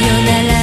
なら。